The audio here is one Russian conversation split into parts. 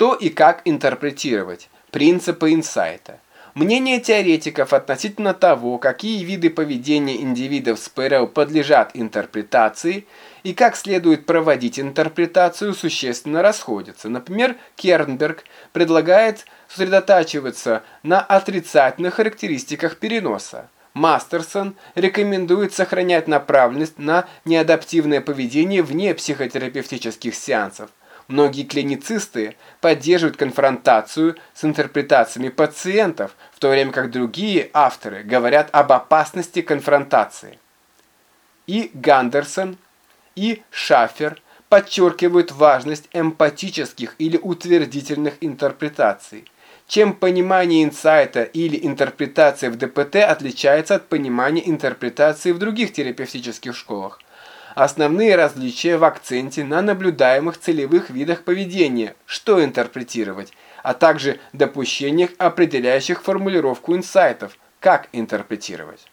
Что и как интерпретировать? Принципы инсайта. Мнение теоретиков относительно того, какие виды поведения индивидов с ПРЛ подлежат интерпретации и как следует проводить интерпретацию, существенно расходятся. Например, Кернберг предлагает сосредотачиваться на отрицательных характеристиках переноса. Мастерсон рекомендует сохранять направленность на неадаптивное поведение вне психотерапевтических сеансов. Многие клиницисты поддерживают конфронтацию с интерпретациями пациентов, в то время как другие авторы говорят об опасности конфронтации. И Гандерсон, и Шафер подчеркивают важность эмпатических или утвердительных интерпретаций. Чем понимание инсайта или интерпретация в ДПТ отличается от понимания интерпретации в других терапевтических школах. Основные различия в акценте на наблюдаемых целевых видах поведения, что интерпретировать, а также допущениях, определяющих формулировку инсайтов, как интерпретировать.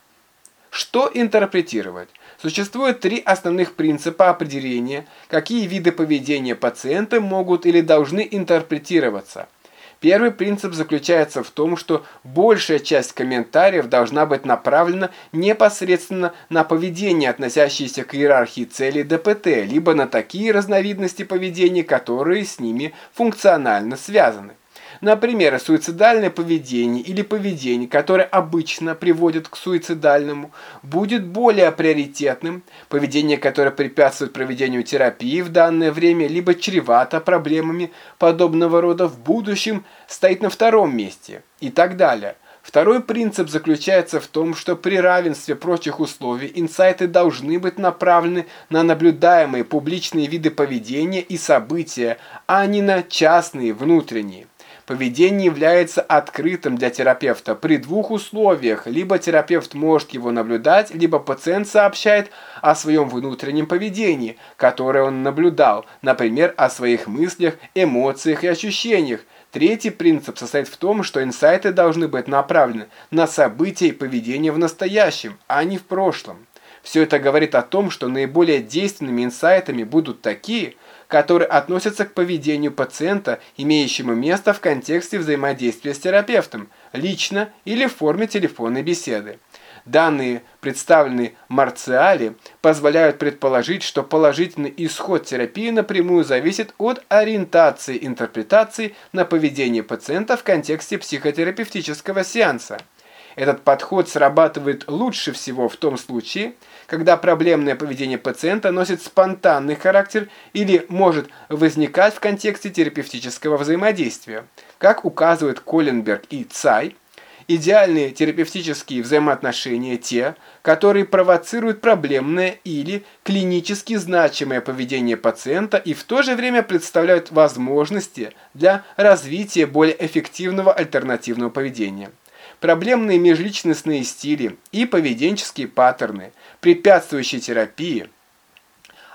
Что интерпретировать? Существует три основных принципа определения, какие виды поведения пациента могут или должны интерпретироваться – Первый принцип заключается в том, что большая часть комментариев должна быть направлена непосредственно на поведение, относящееся к иерархии целей ДПТ, либо на такие разновидности поведения, которые с ними функционально связаны. Например, суицидальное поведение или поведение, которое обычно приводит к суицидальному, будет более приоритетным, поведение, которое препятствует проведению терапии в данное время, либо чревато проблемами подобного рода в будущем, стоит на втором месте и так далее. Второй принцип заключается в том, что при равенстве прочих условий инсайты должны быть направлены на наблюдаемые публичные виды поведения и события, а не на частные внутренние. Поведение является открытым для терапевта при двух условиях. Либо терапевт может его наблюдать, либо пациент сообщает о своем внутреннем поведении, которое он наблюдал, например, о своих мыслях, эмоциях и ощущениях. Третий принцип состоит в том, что инсайты должны быть направлены на события и поведение в настоящем, а не в прошлом. Все это говорит о том, что наиболее действенными инсайтами будут такие – которые относятся к поведению пациента, имеющему место в контексте взаимодействия с терапевтом, лично или в форме телефонной беседы. Данные, представленные Марциали, позволяют предположить, что положительный исход терапии напрямую зависит от ориентации интерпретации на поведение пациента в контексте психотерапевтического сеанса. Этот подход срабатывает лучше всего в том случае, когда проблемное поведение пациента носит спонтанный характер или может возникать в контексте терапевтического взаимодействия. Как указывают Коленберг и Цай, идеальные терапевтические взаимоотношения те, которые провоцируют проблемное или клинически значимое поведение пациента и в то же время представляют возможности для развития более эффективного альтернативного поведения. Проблемные межличностные стили и поведенческие паттерны, препятствующие терапии,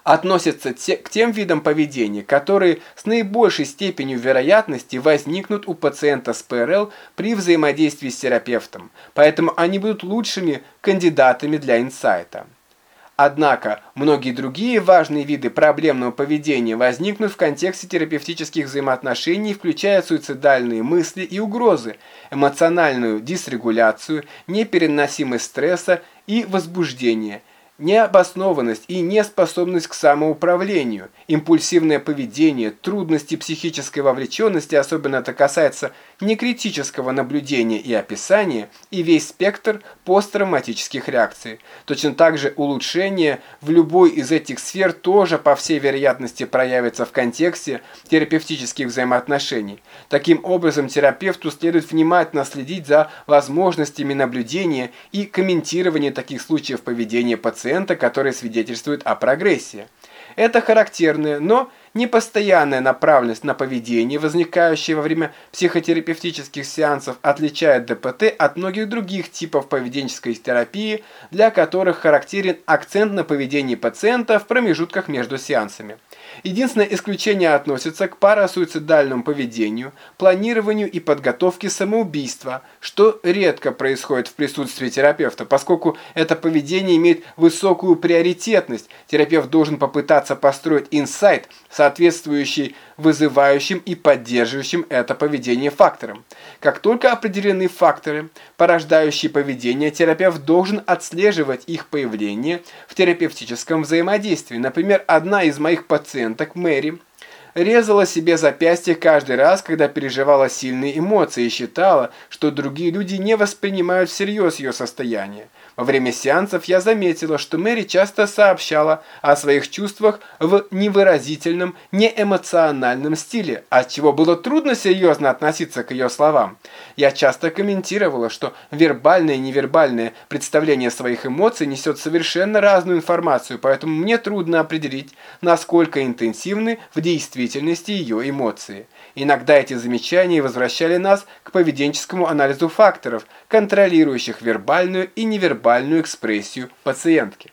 относятся к тем видам поведения, которые с наибольшей степенью вероятности возникнут у пациента с ПРЛ при взаимодействии с терапевтом, поэтому они будут лучшими кандидатами для инсайта. Однако, многие другие важные виды проблемного поведения возникнут в контексте терапевтических взаимоотношений, включая суицидальные мысли и угрозы, эмоциональную дисрегуляцию, непереносимость стресса и возбуждение – Необоснованность и неспособность к самоуправлению, импульсивное поведение, трудности психической вовлеченности, особенно это касается некритического наблюдения и описания, и весь спектр посттравматических реакций. Точно так же улучшение в любой из этих сфер тоже по всей вероятности проявится в контексте терапевтических взаимоотношений. Таким образом, терапевту следует внимательно следить за возможностями наблюдения и комментирования таких случаев поведения пациента, пациента, которые свидетельствуют о прогрессе. Это характерная, но непостоянная направленность на поведение, возникающая во время психотерапевтических сеансов, отличает ДПТ от многих других типов поведенческой терапии, для которых характерен акцент на поведении пациента в промежутках между сеансами. Единственное исключение относится к парасуицидальному поведению, планированию и подготовке самоубийства, что редко происходит в присутствии терапевта, поскольку это поведение имеет высокую приоритетность. Терапевт должен попытаться построить инсайт, соответствующий вызывающим и поддерживающим это поведение факторам. Как только определены факторы, порождающие поведение, терапевт должен отслеживать их появление в терапевтическом взаимодействии. Например, одна из моих пациенток, Мэри, резала себе запястье каждый раз, когда переживала сильные эмоции и считала, что другие люди не воспринимают всерьез ее состояние. Во время сеансов я заметила, что Мэри часто сообщала о своих чувствах в невыразительном, неэмоциональном стиле, от чего было трудно серьезно относиться к ее словам. Я часто комментировала, что вербальное и невербальное представление своих эмоций несет совершенно разную информацию, поэтому мне трудно определить, насколько интенсивны в действительности ее эмоции. Иногда эти замечания возвращали нас к поведенческому анализу факторов, контролирующих вербальную и невербальную экспрессию пациентки.